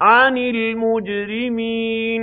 عَنِ الْمُجْرِمِينَ